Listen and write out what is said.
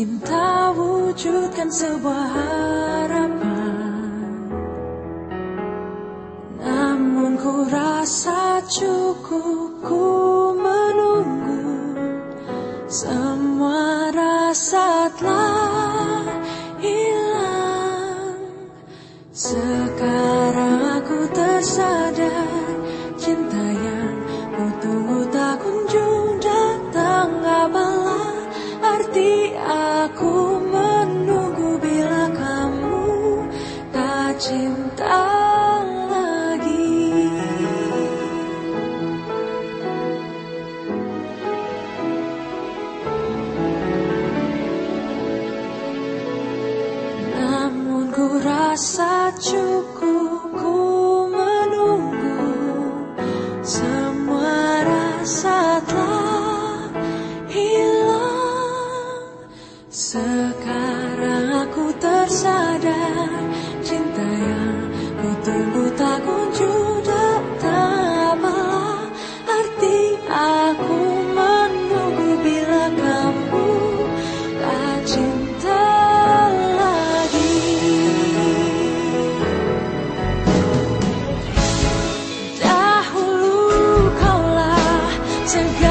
Cinta wujudkan sebuah harapan. Namun ku rasa cukup ku menunggu. Semua rasa telah merasa cukup ku menunggu semua rasa telah hilang. to go.